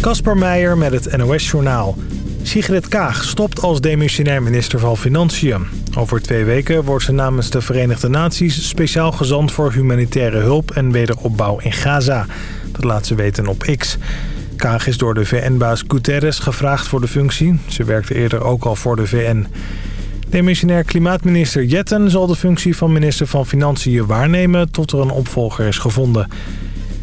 Kasper Meijer met het NOS-journaal. Sigrid Kaag stopt als demissionair minister van Financiën. Over twee weken wordt ze namens de Verenigde Naties... speciaal gezant voor humanitaire hulp en wederopbouw in Gaza. Dat laat ze weten op X. Kaag is door de VN-baas Guterres gevraagd voor de functie. Ze werkte eerder ook al voor de VN. Demissionair klimaatminister Jetten zal de functie van minister van Financiën waarnemen... tot er een opvolger is gevonden...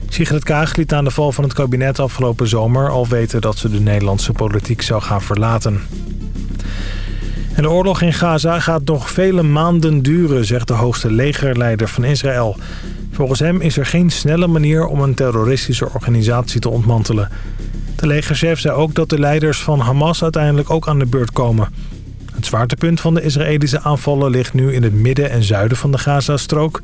Sigrid Kaag liet aan de val van het kabinet afgelopen zomer al weten dat ze de Nederlandse politiek zou gaan verlaten. En de oorlog in Gaza gaat nog vele maanden duren, zegt de hoogste legerleider van Israël. Volgens hem is er geen snelle manier om een terroristische organisatie te ontmantelen. De legerchef zei ook dat de leiders van Hamas uiteindelijk ook aan de beurt komen. Het zwaartepunt van de Israëlische aanvallen ligt nu in het midden en zuiden van de Gazastrook.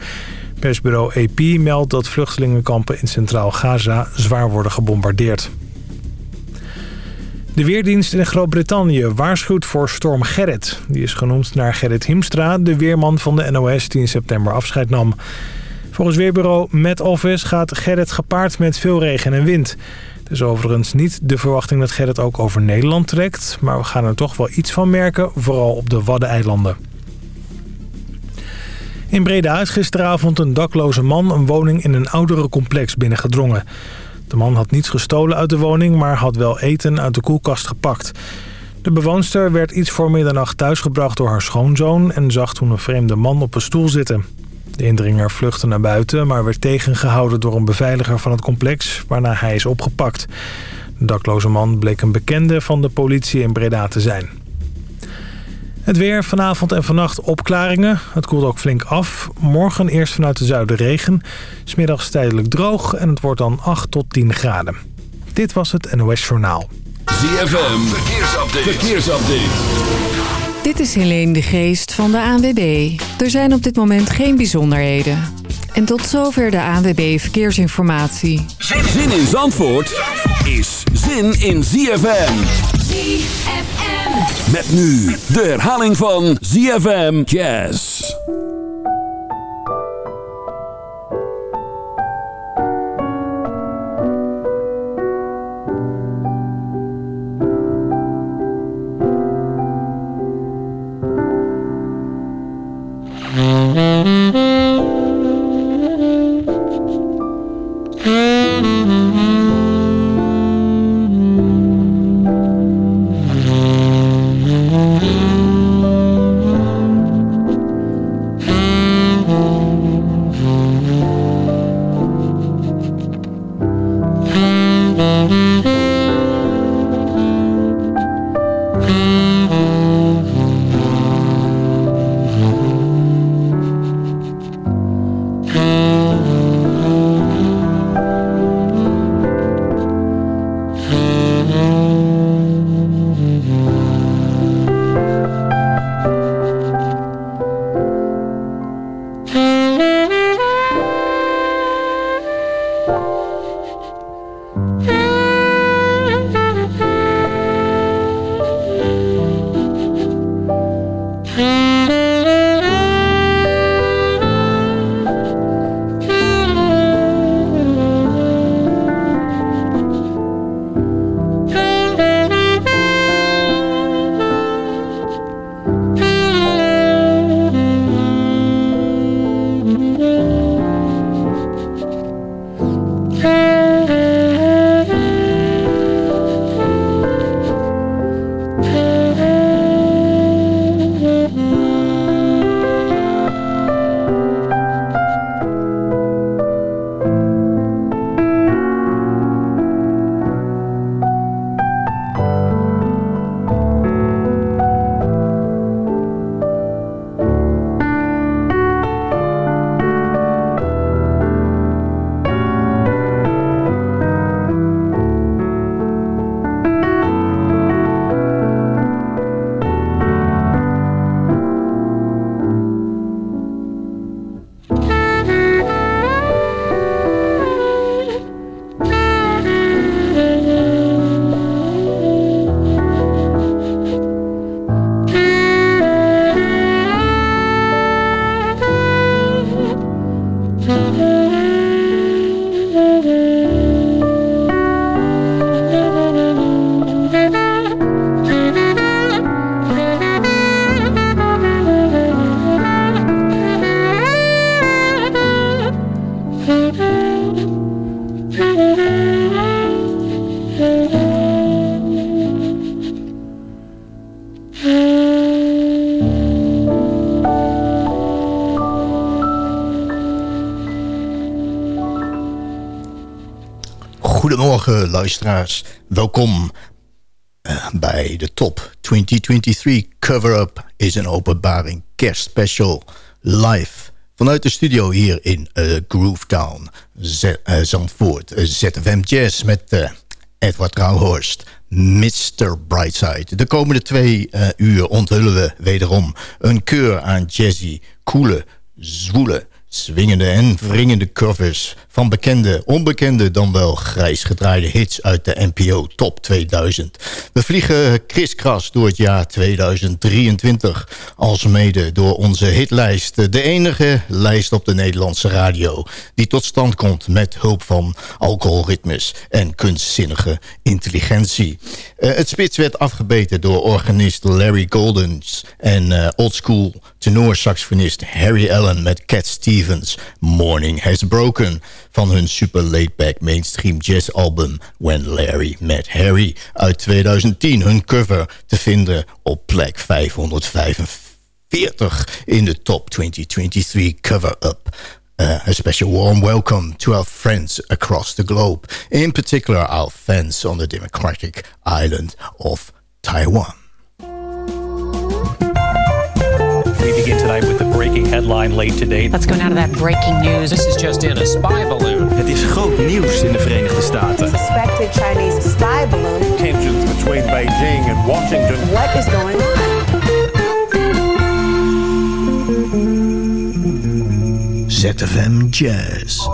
Persbureau AP meldt dat vluchtelingenkampen in Centraal Gaza zwaar worden gebombardeerd. De Weerdienst in Groot-Brittannië waarschuwt voor storm Gerrit. Die is genoemd naar Gerrit Hiemstra, de weerman van de NOS die in september afscheid nam. Volgens weerbureau Met Office gaat Gerrit gepaard met veel regen en wind. Is overigens niet de verwachting dat Gerrit ook over Nederland trekt... maar we gaan er toch wel iets van merken, vooral op de Waddeneilanden. In Breda is gisteravond een dakloze man een woning in een oudere complex binnengedrongen. De man had niets gestolen uit de woning, maar had wel eten uit de koelkast gepakt. De bewoonster werd iets voor middernacht thuisgebracht door haar schoonzoon... en zag toen een vreemde man op een stoel zitten. De indringer vluchtte naar buiten, maar werd tegengehouden door een beveiliger van het complex... waarna hij is opgepakt. De dakloze man bleek een bekende van de politie in Breda te zijn. Het weer vanavond en vannacht opklaringen. Het koelt ook flink af. Morgen eerst vanuit de zuiden regen. Smiddags tijdelijk droog en het wordt dan 8 tot 10 graden. Dit was het NOS Journaal. ZFM, verkeersupdate. verkeersupdate. Dit is Helene de Geest van de ANWB. Er zijn op dit moment geen bijzonderheden. En tot zover de ANWB Verkeersinformatie. Zin in Zandvoort is zin in ZFM. ZFM. Met nu de herhaling van ZFM Jazz. Goedemorgen luisteraars, welkom uh, bij de Top 2023 Cover-Up is een openbaring kerstspecial live vanuit de studio hier in uh, Groovetown, Z uh, Zandvoort. ZFM Jazz met Edward Rauhorst, Mr. Brightside. De komende twee uur onthullen we wederom een keur aan jazzy, coole, zwoele Swingende en wringende covers van bekende, onbekende dan wel grijs gedraaide hits uit de NPO Top 2000. We vliegen kriskras door het jaar 2023, als mede door onze hitlijst. De enige lijst op de Nederlandse radio die tot stand komt met hulp van alcoholritmes en kunstzinnige intelligentie. Uh, het spits werd afgebeten door organist Larry Goldens en uh, oldschool tenorsaxofonist Harry Allen met Cat Stevens. Morning Has Broken van hun super laid-back mainstream jazz album When Larry Met Harry uit 2010. Hun cover te vinden op plek 545 in de top 2023 cover-up. A special warm welcome to our friends across the globe, in particular our fans on the democratic island of Taiwan. Headline late today. Let's go now to that breaking news. This is just in, a spy balloon. Het is groot nieuws in de Verenigde Staten. Suspected Chinese spy balloon. Tensions between Beijing and Washington. What is going on? ZFM Jazz.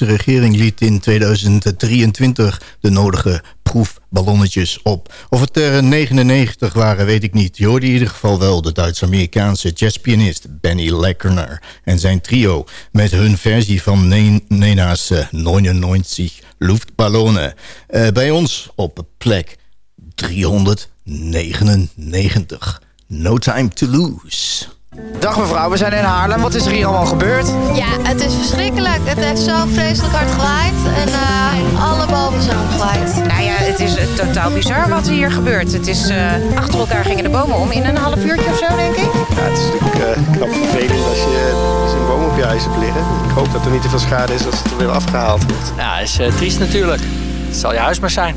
Chinese regering liet in 2023 de nodige proefballonnetjes op. Of het er 99 waren, weet ik niet. Je in ieder geval wel de Duits-Amerikaanse jazzpianist Benny Leckerner en zijn trio met hun versie van Nena's 99 Luftballonnen. Uh, bij ons op plek 399. No time to lose. Dag mevrouw, we zijn in Haarlem. Wat is er hier allemaal gebeurd? Ja, het is verschrikkelijk. Het heeft zo vreselijk hard gewaaid. En uh, alle bomen zijn omgewaaid. Nou ja, het is uh, totaal bizar wat er hier gebeurt. Het is, uh, achter elkaar gingen de bomen om in een half uurtje of zo, denk ik. Ja, het is natuurlijk knap vervelend als je, een boom op je huis hebt liggen. Ik hoop dat er niet te veel schade is als het er weer afgehaald wordt. Ja, is triest natuurlijk. Het zal je huis maar zijn.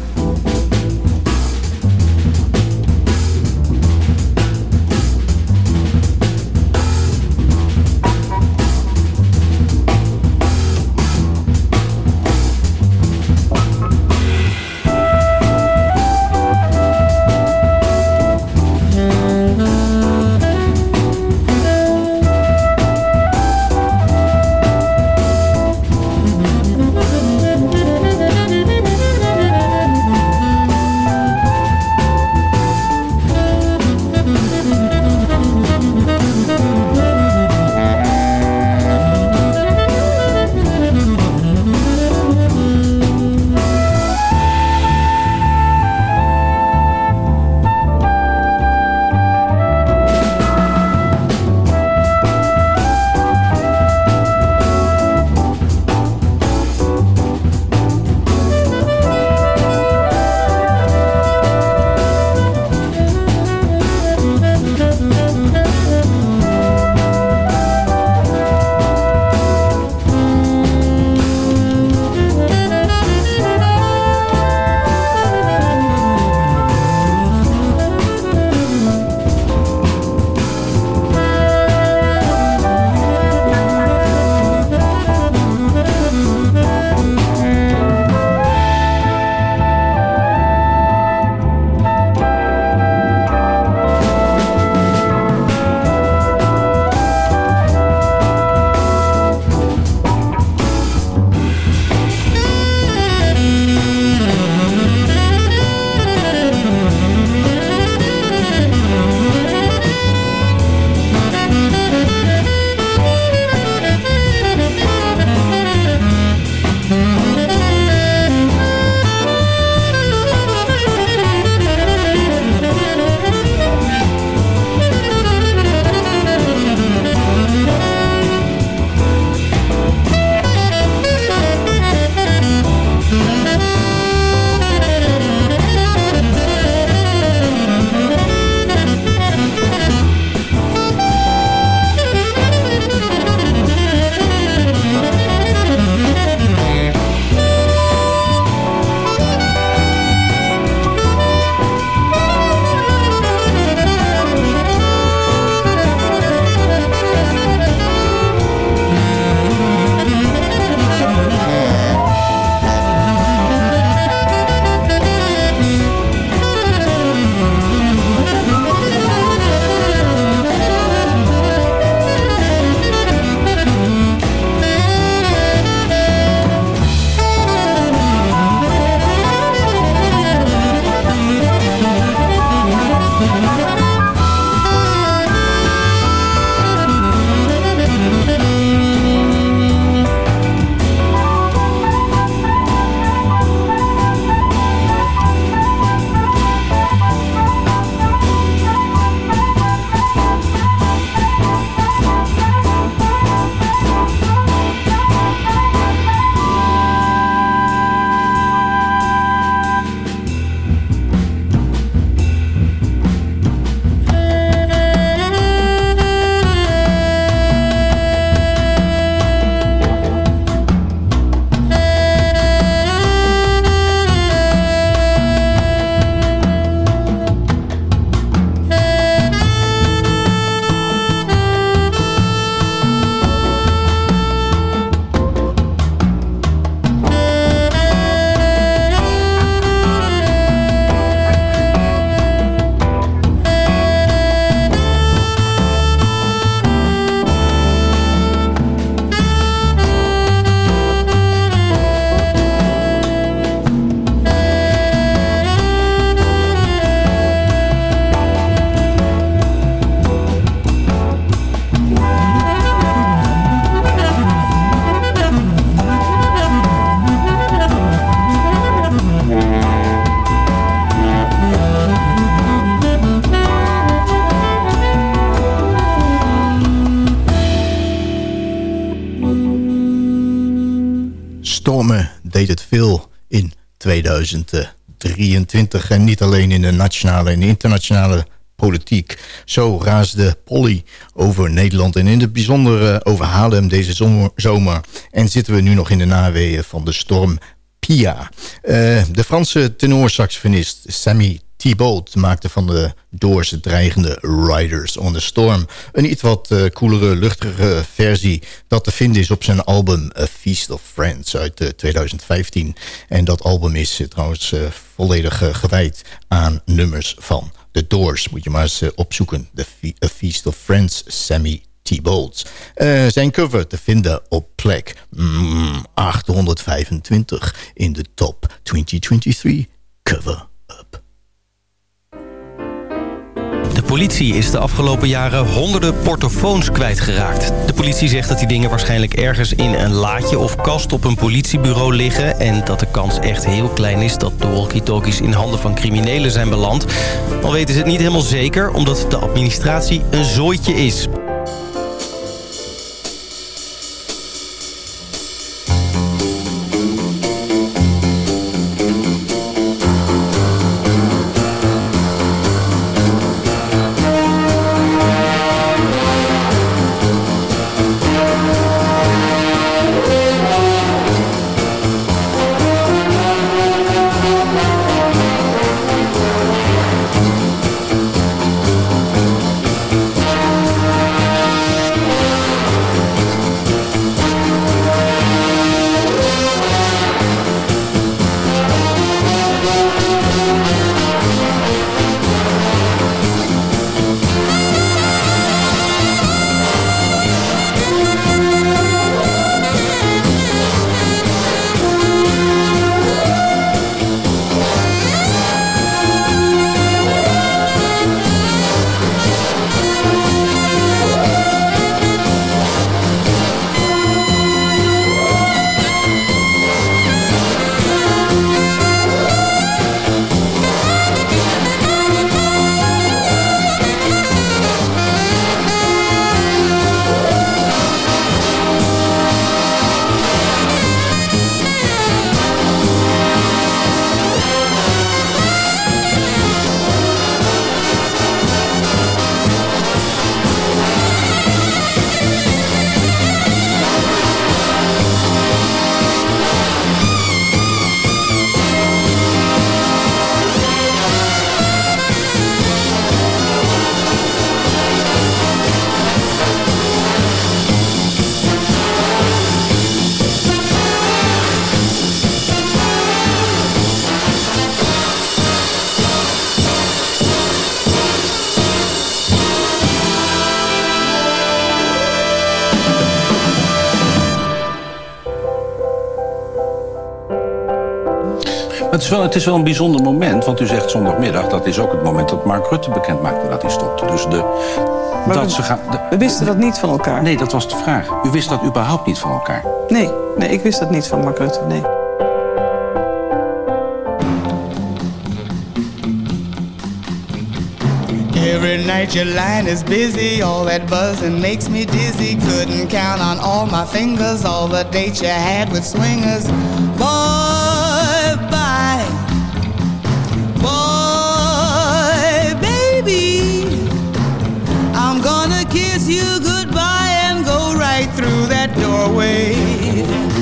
2023. En niet alleen in de nationale en internationale politiek. Zo raasde Polly over Nederland en in het bijzonder eh, over Haarlem deze zomer. En zitten we nu nog in de naweeën van de storm Pia. Uh, de Franse tenorsaxofonist Sammy Thibault maakte van de Doors dreigende Riders on the Storm. Een iets wat uh, koelere, luchtige versie dat te vinden is op zijn album A Feast of Friends uit uh, 2015. En dat album is trouwens volledig gewijd aan nummers van The Doors. Moet je maar eens opzoeken. The A Feast of Friends, Sammy T-Bolts. Uh, zijn cover te vinden op plek mm, 825 in de top 2023 cover up. De politie is de afgelopen jaren honderden portofoons kwijtgeraakt. De politie zegt dat die dingen waarschijnlijk ergens in een laadje of kast op een politiebureau liggen... en dat de kans echt heel klein is dat de walkie-talkies in handen van criminelen zijn beland. Al weten ze het niet helemaal zeker, omdat de administratie een zooitje is. Wel, het is wel een bijzonder moment, want u zegt zondagmiddag... dat is ook het moment dat Mark Rutte bekend maakte dat hij stopte. Dus de, maar dat we, ze gaan, we wisten dat niet van elkaar. Nee, dat was de vraag. U wist dat überhaupt niet van elkaar? Nee, nee ik wist dat niet van Mark Rutte, nee. Every night your line is busy, all that buzzing makes me dizzy. Couldn't count on all my fingers, all the dates you had with swingers. Boy, you goodbye and go right through that doorway.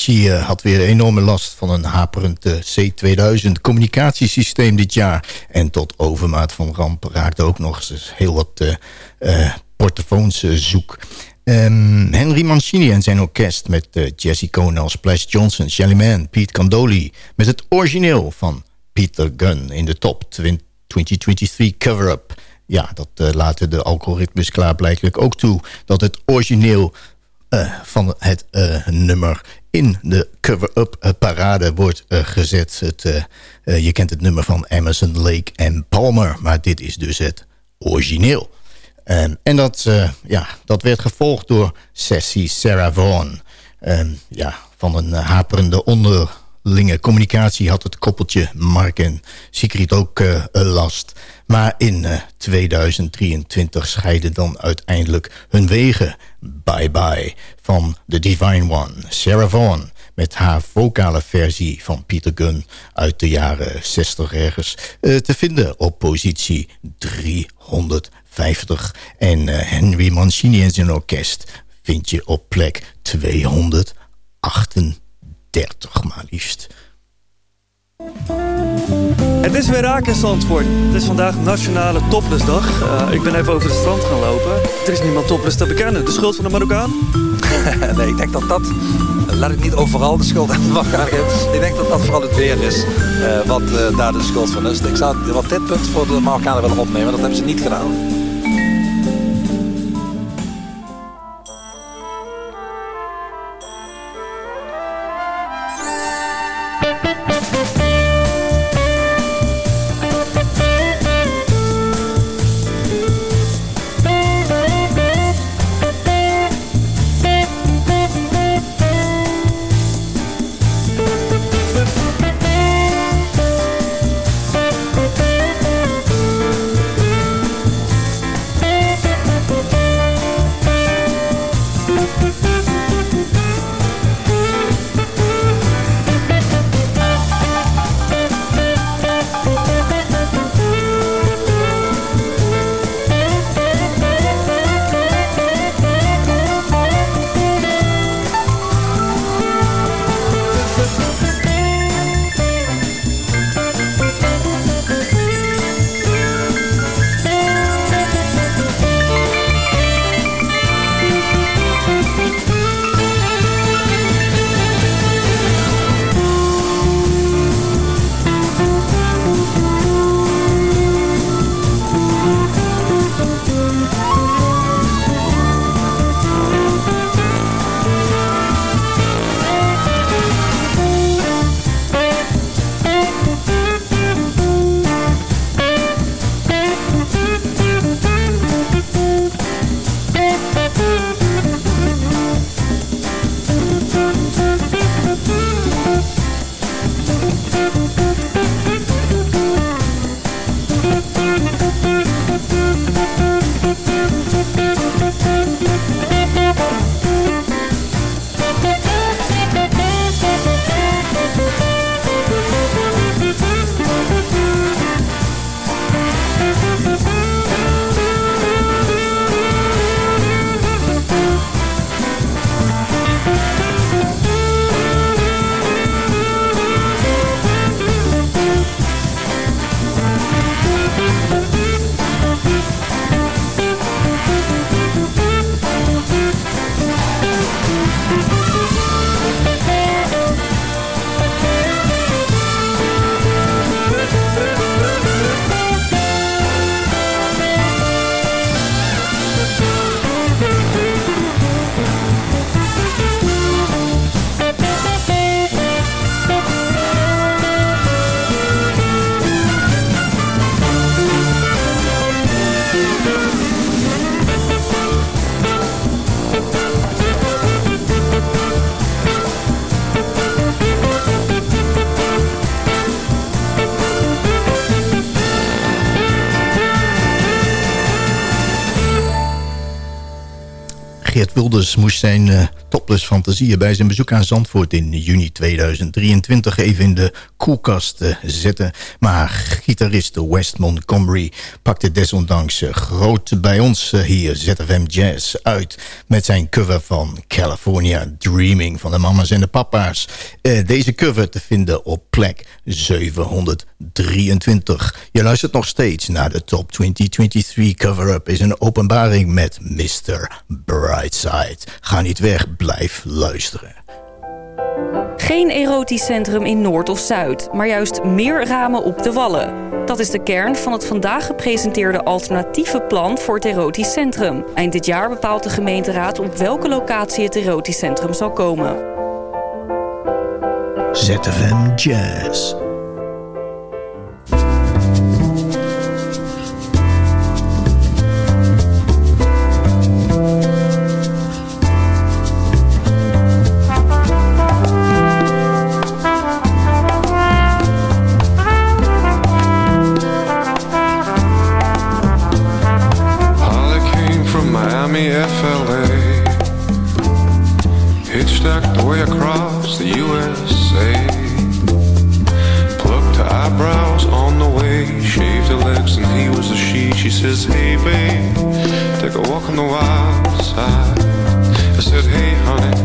Avicii had weer enorme last van een haperend C2000 communicatiesysteem dit jaar. En tot overmaat van ramp raakte ook nog eens heel wat portofoons zoek. Um, Henry Mancini en zijn orkest met uh, Jesse Cohn Splash Johnson, Shelly Man, Pete Candoli... met het origineel van Peter Gunn in de top 2023 cover-up. Ja, dat uh, laten de algoritmes klaarblijkelijk ook toe... dat het origineel uh, van het nummer in de cover-up parade wordt gezet. Het, je kent het nummer van Emerson, Lake en Palmer... maar dit is dus het origineel. Um, en dat, ja, dat werd gevolgd door Sassy Sarah Vaughan. Um, ja, van een haperende onderlinge communicatie had het koppeltje Mark en Sigrid ook last. Maar in 2023 scheiden dan uiteindelijk hun wegen. Bye bye van The Divine One, Sarah Vaughan met haar vocale versie van Peter Gunn uit de jaren 60 ergens te vinden op positie 300. 50. En uh, Henry Mancini en zijn orkest vind je op plek 238 maar liefst. Het is weer raak in Zandvoort. Het is vandaag Nationale Toplessdag. Uh, ik ben even over het strand gaan lopen. Er is niemand topless te bekennen. De schuld van de Marokkaan? nee, ik denk dat dat... Laat ik niet overal de schuld aan de Marokkaan geven. Ik denk dat dat vooral het weer is uh, wat uh, daar de schuld van is. Ik zou wat dit punt voor de Marokkanen willen opnemen. Dat hebben ze niet gedaan. Wilders moest zijn uh, topless fantasieën bij zijn bezoek aan Zandvoort in juni 2023 even in de koelkast uh, zetten. Maar gitarist West Montgomery pakte desondanks uh, groot bij ons hier ZFM Jazz uit met zijn cover van California Dreaming van de mama's en de papa's. deze cover te vinden op plek 723. Je luistert nog steeds naar de Top 2023 cover-up is een openbaring met Mr. Ga niet weg, blijf luisteren. Geen erotisch centrum in Noord of Zuid, maar juist meer ramen op de wallen. Dat is de kern van het vandaag gepresenteerde alternatieve plan voor het erotisch centrum. Eind dit jaar bepaalt de gemeenteraad op welke locatie het erotisch centrum zal komen. ZFM Jazz. and he was a she She says, hey babe, take a walk on the wild side. I said, hey honey,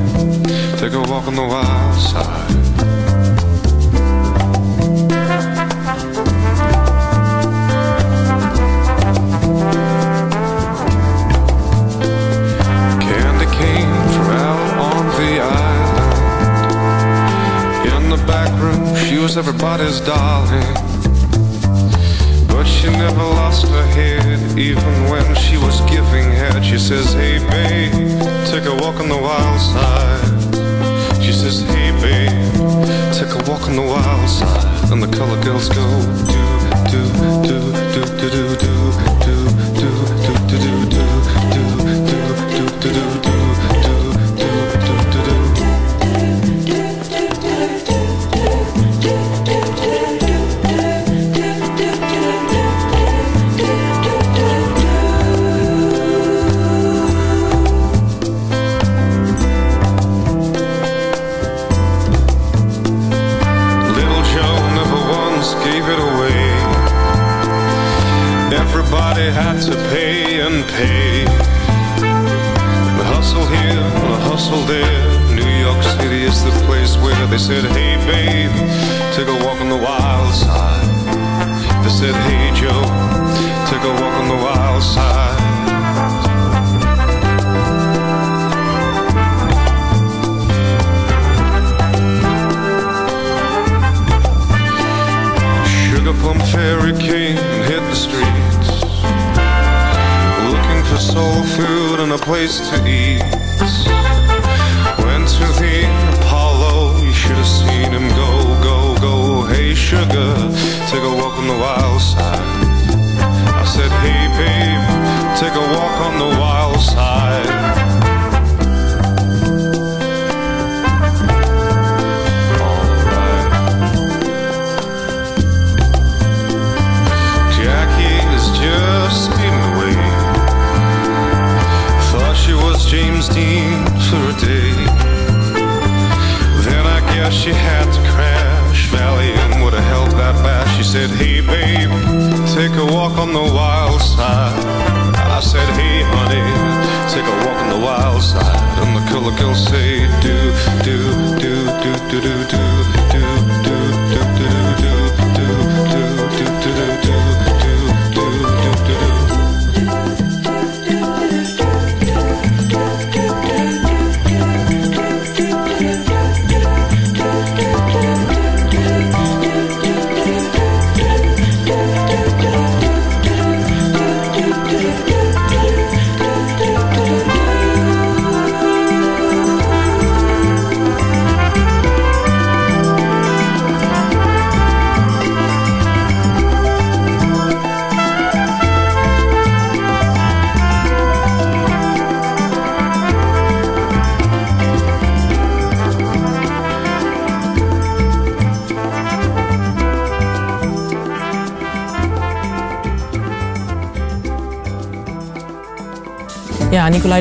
take a walk on the wild side. Candy came from out on the island. In the back room, she was everybody's darling. But she never lost her head, even when she was giving head. She says, hey babe, take a walk on the wild side. She says, hey babe, take a walk on the wild side. And the color girls go do, do, do, do, do, do, do.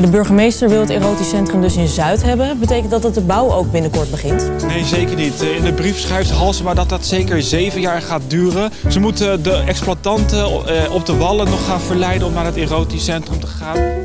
De burgemeester wil het erotisch centrum dus in Zuid hebben. Betekent dat dat de bouw ook binnenkort begint? Nee, zeker niet. In de brief schrijft Halsema dat dat zeker zeven jaar gaat duren. Ze moeten de exploitanten eh, op de wallen nog gaan verleiden om naar het erotisch centrum te gaan.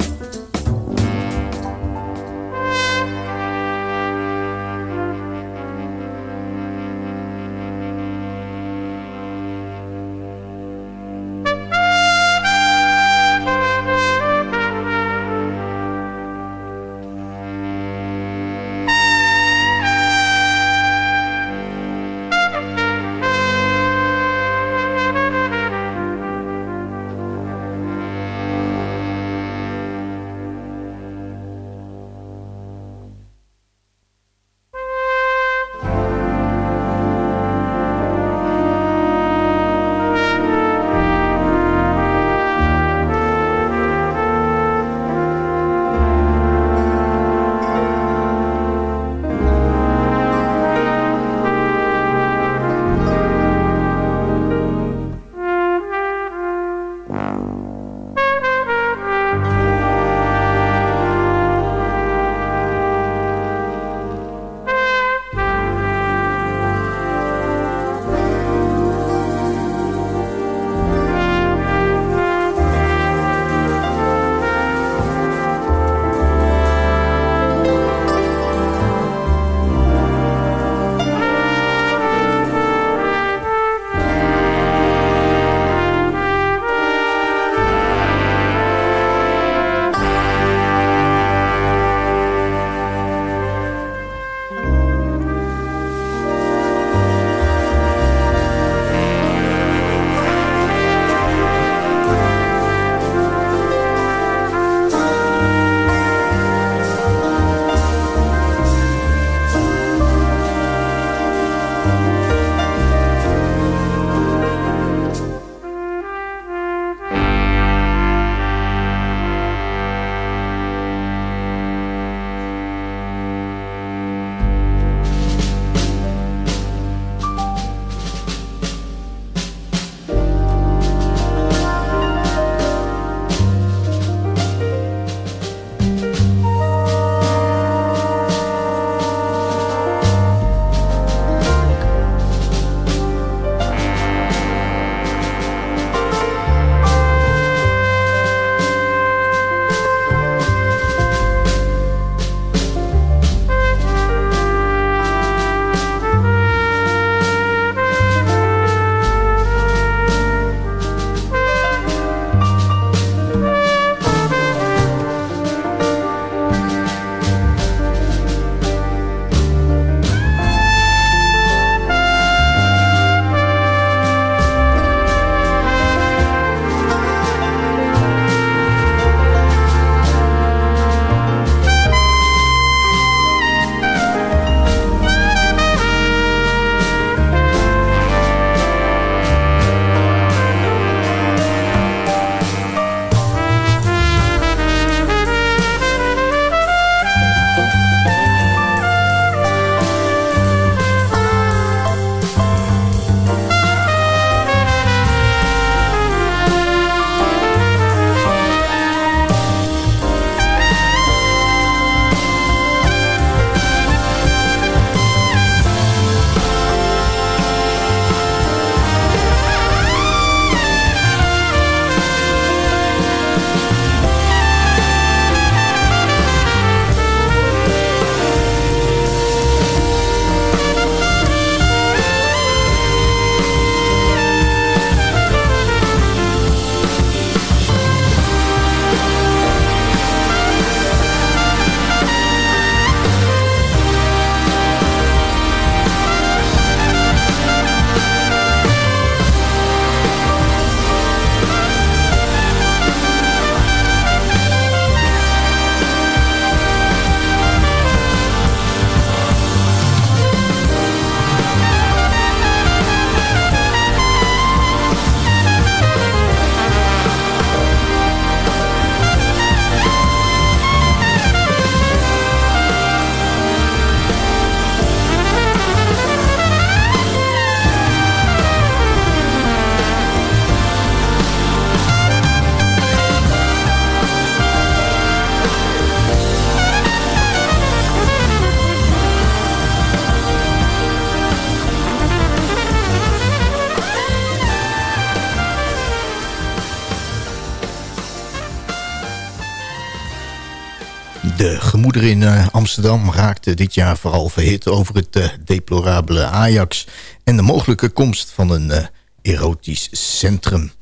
Amsterdam raakten dit jaar vooral verhit over het uh, deplorabele Ajax... en de mogelijke komst van een uh, erotisch centrum.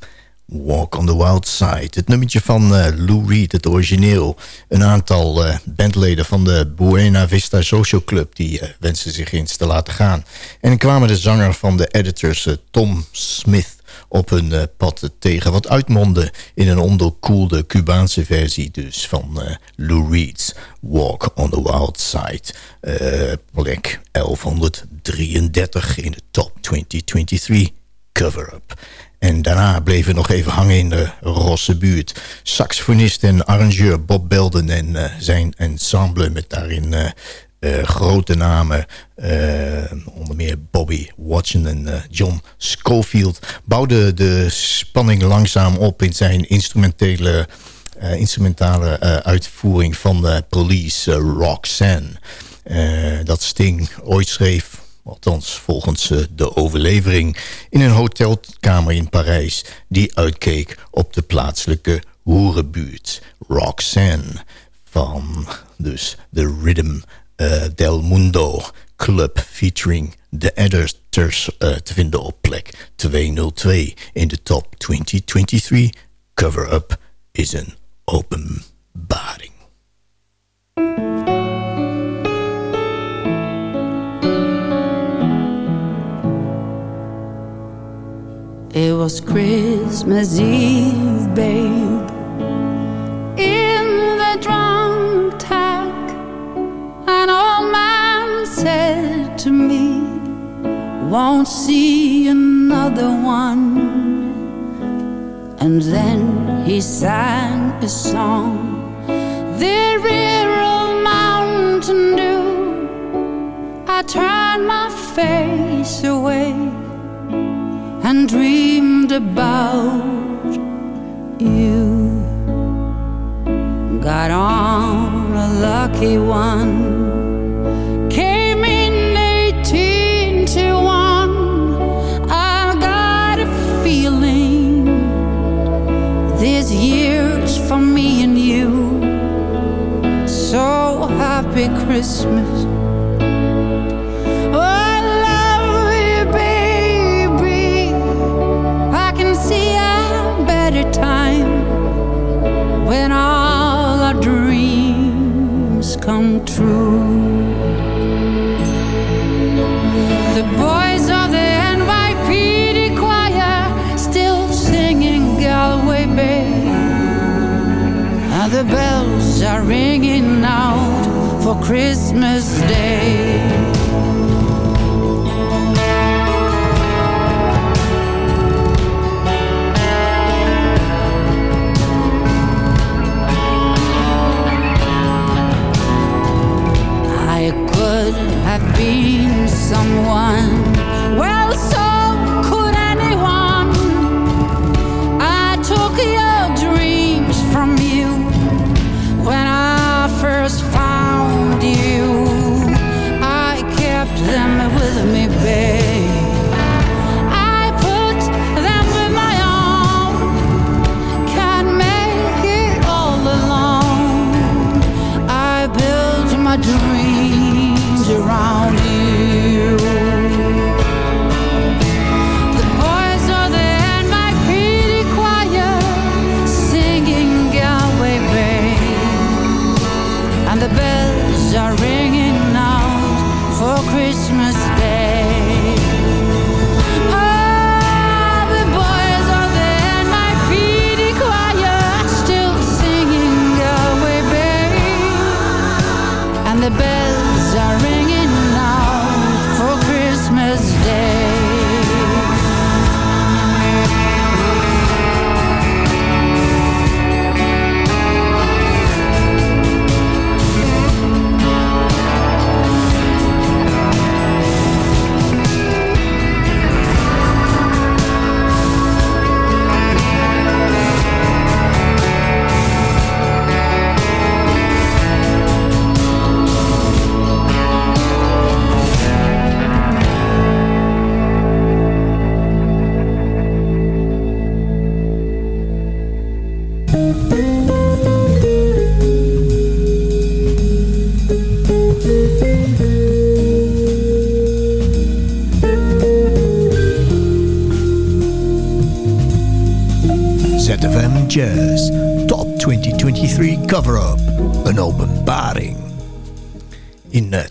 Walk on the Wild Side. Het nummertje van Lou Reed, het origineel. Een aantal bandleden van de Buena Vista Social Club... die wensen zich eens te laten gaan. En kwamen de zanger van de editors Tom Smith op hun uh, pad tegen. Wat uitmondde in een onderkoelde Cubaanse versie dus van uh, Lou Reed's Walk on the Wild Side. Uh, plek 1133 in de top 2023 cover-up. En daarna bleven we nog even hangen in de Rosse buurt. Saxofonist en arrangeur Bob Belden en zijn ensemble met daarin uh, grote namen. Uh, onder meer Bobby Watson en uh, John Schofield. Bouwde de spanning langzaam op in zijn instrumentele, instrumentale uitvoering van de Police Roxanne. dat Sting ooit schreef, althans volgens de overlevering... in een hotelkamer in Parijs die uitkeek op de plaatselijke hoerenbuurt. Roxanne van dus de Rhythm Del Mundo Club featuring The Editors uh, te vinden op plek 202 in de top 2023. Cover-up is een openbaring. It was Christmas Eve, babe Won't see another one. And then he sang a song. The real Mountain Dew. I turned my face away and dreamed about you. Got on a lucky one, happy Christmas. Oh, baby I can see a better time when all our dreams come true. The boys of the NYPD choir still singing Bay, and the bells are ringing for Christmas Day. I could have been someone.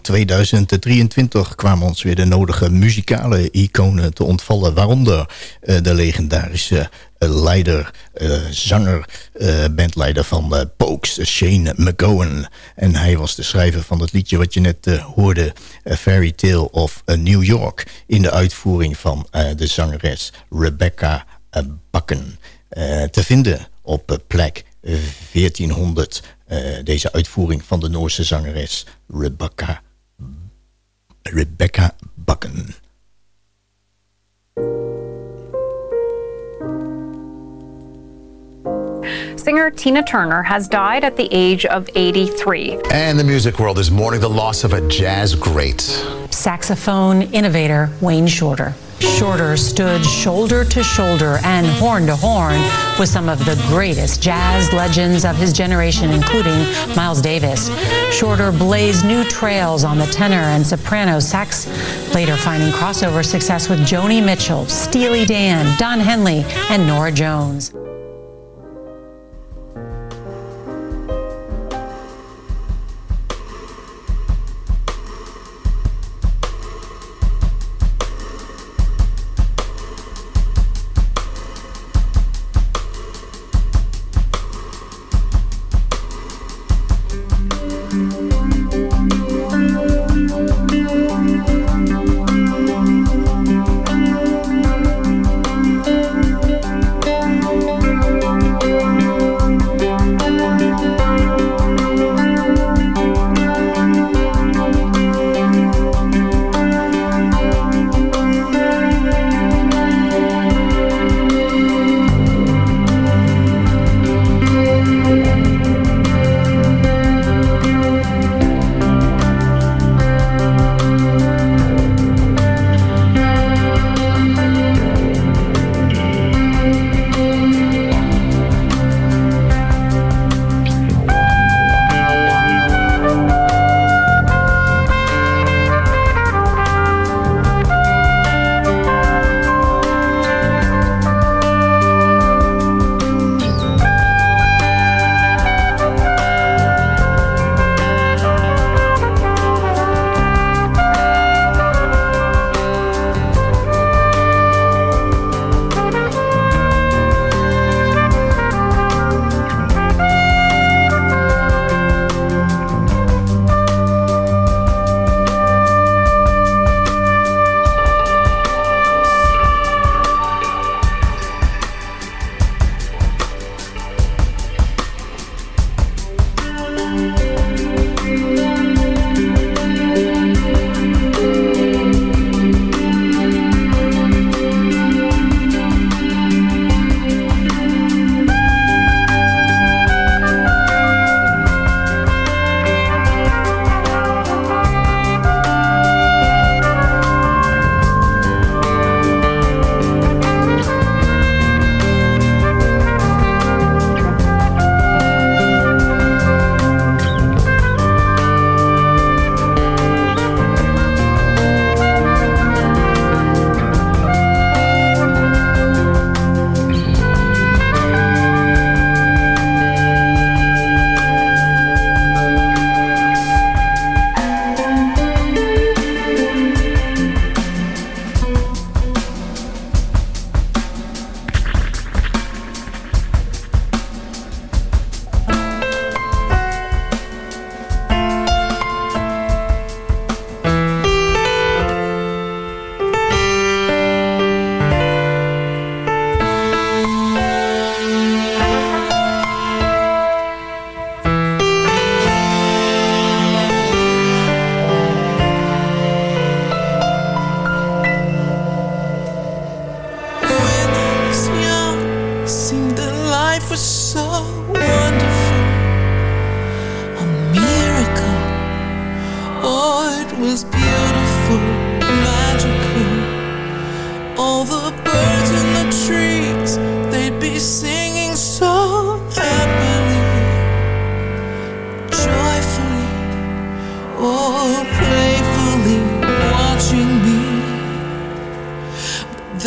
2023 eh, kwamen ons weer de nodige muzikale iconen te ontvallen. Waaronder uh, de legendarische uh, leider, zanger, bandleider van uh, Pokes, Shane McGowan. En hij was de schrijver van het liedje wat je net hoorde, Fairy Tale of New York. In de uitvoering van de zangeres Rebecca Bakken. te vinden op plek 1400 uh, deze uitvoering van de Noorse zangeres Rebecca, Rebecca Bakken. Singer Tina Turner has died at the age of 83. And the music world is mourning the loss of a jazz great. Saxophone innovator Wayne Shorter. Shorter stood shoulder to shoulder and horn to horn with some of the greatest jazz legends of his generation, including Miles Davis. Shorter blazed new trails on the tenor and soprano sax, later finding crossover success with Joni Mitchell, Steely Dan, Don Henley, and Nora Jones.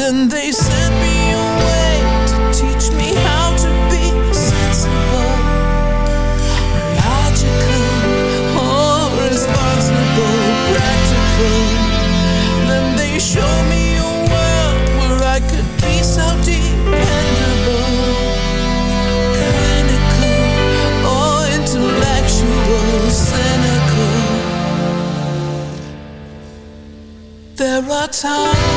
Then they sent me away to teach me time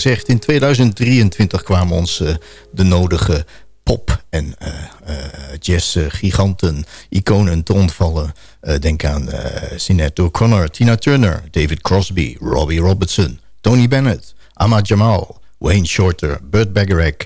gezegd, in 2023 kwamen ons de nodige pop- en jazz-giganten, iconen te ontvallen. denk aan Sinead O'Connor, Tina Turner, David Crosby, Robbie Robertson, Tony Bennett, Ahmad Jamal, Wayne Shorter, Burt Bacharach,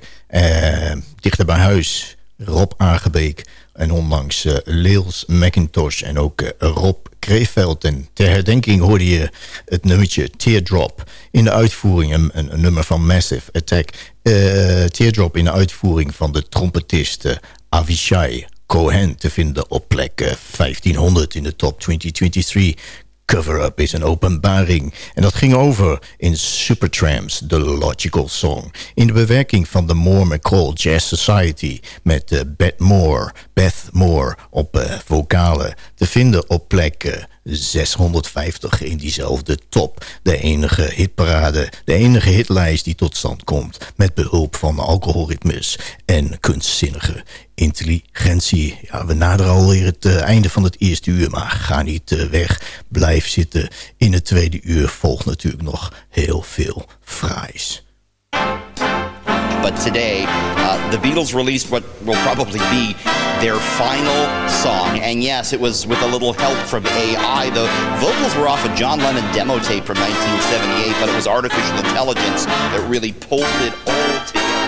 dichter bij huis, Rob Aangebeek en onlangs uh, Leels McIntosh en ook uh, Rob Kreeveld. En ter herdenking hoorde je het nummertje Teardrop in de uitvoering, een, een, nummer van Massive Attack. Uh, Teardrop in de uitvoering van de trompetist Avishai Cohen te vinden op plek 1500 in de top 2023. Cover-Up is een openbaring. En dat ging over in Supertramps, The Logical Song. In de bewerking van de Moore McCall Jazz Society... met uh, Beth Moore, Beth Moore op uh, vocalen. Te vinden op plek 650 in diezelfde top. De enige hitparade, de enige hitlijst die tot stand komt... met behulp van alcoholritmes en kunstzinnige intelligentie. Ja, we naderen alweer het uh, einde van het eerste uur, maar ga niet uh, weg. Blijf zitten. In het tweede uur volgt natuurlijk nog heel veel fraais. But today, uh, the Beatles released what will probably be their final song. And yes, it was with a little help from AI. The vocals were off a John Lennon demo tape from 1978, but it was artificial intelligence that really pulled it all together.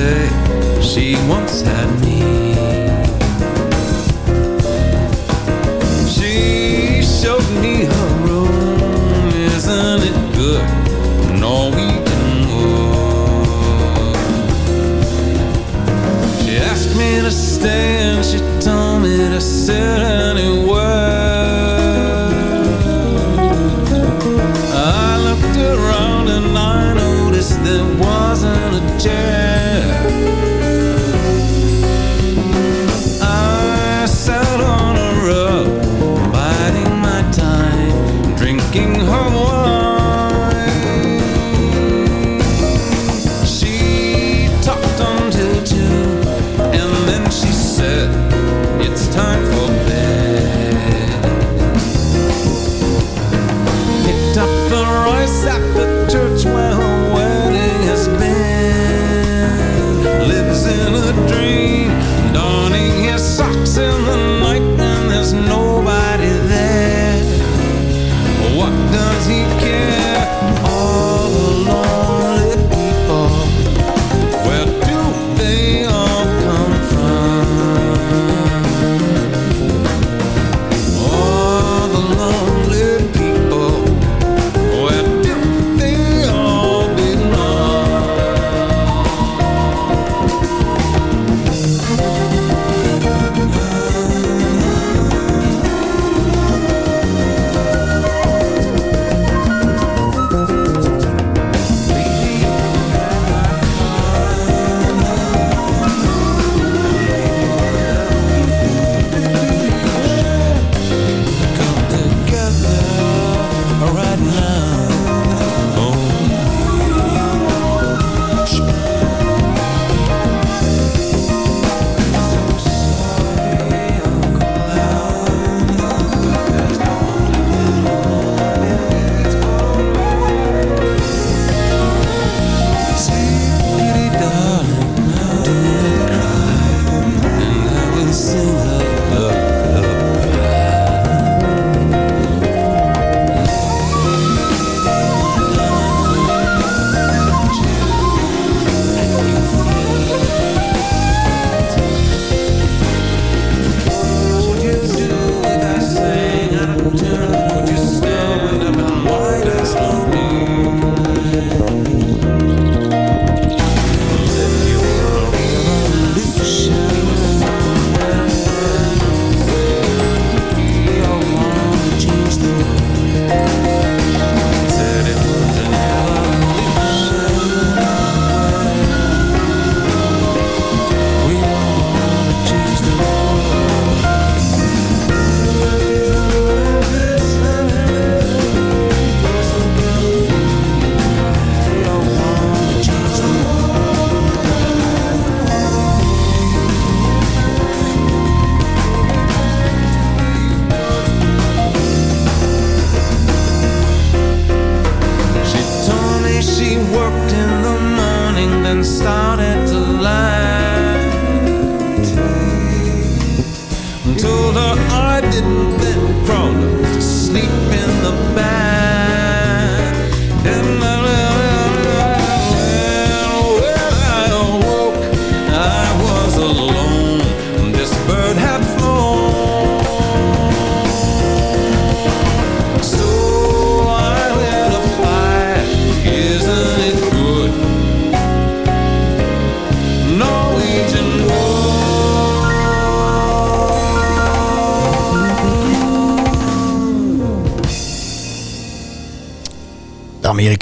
say she once had me. She showed me her room, isn't it good? Norwegian wood. She asked me to stay and she told me to sit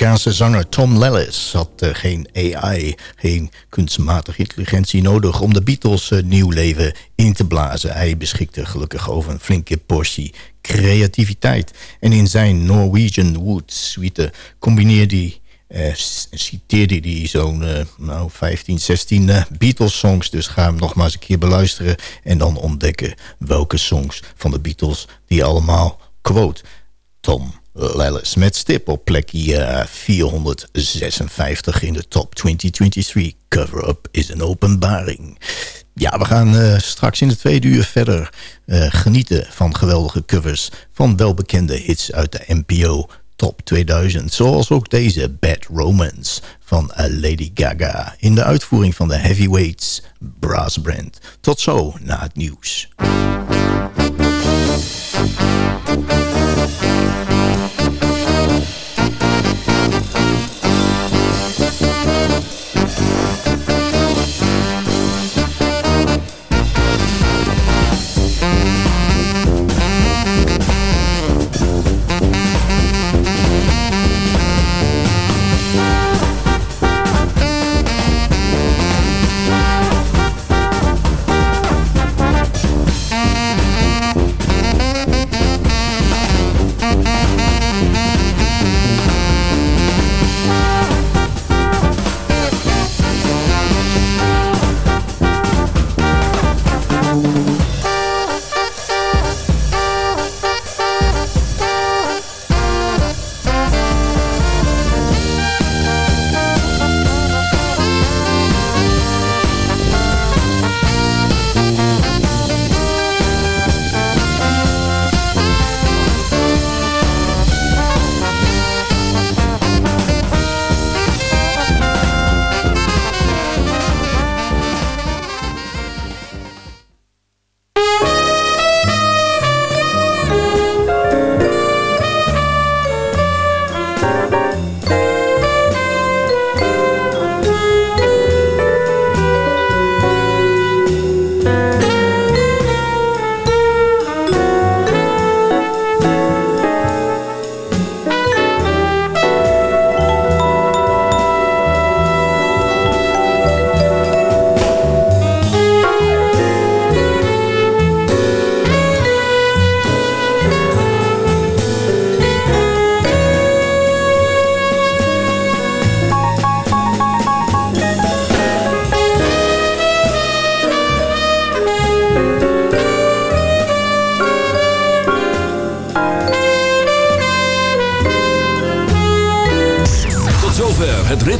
Amerikaanse zanger Tom Lellis had eh, geen AI, geen kunstmatige intelligentie nodig... om de Beatles eh, nieuw leven in te blazen. Hij beschikte gelukkig over een flinke portie creativiteit. En in zijn Norwegian Wood suite combineerde hij... s- citeerde hij zo'n nou, 15, 16 eh, Beatles-songs. Dus ga hem nog maar eens een keer beluisteren... en dan ontdekken welke songs van de Beatles die allemaal quote... Tom Lellis met stip op plekje eh, 456 in de top 2023. Cover-up is een openbaring. Ja, we gaan eh, straks in de tweede uur verder eh, genieten van geweldige covers... van welbekende hits uit de NPO Top 2000. Zoals ook deze Bad Romance van eh, Lady Gaga... in de uitvoering van de Heavyweights Brass Band. Tot zo na het nieuws.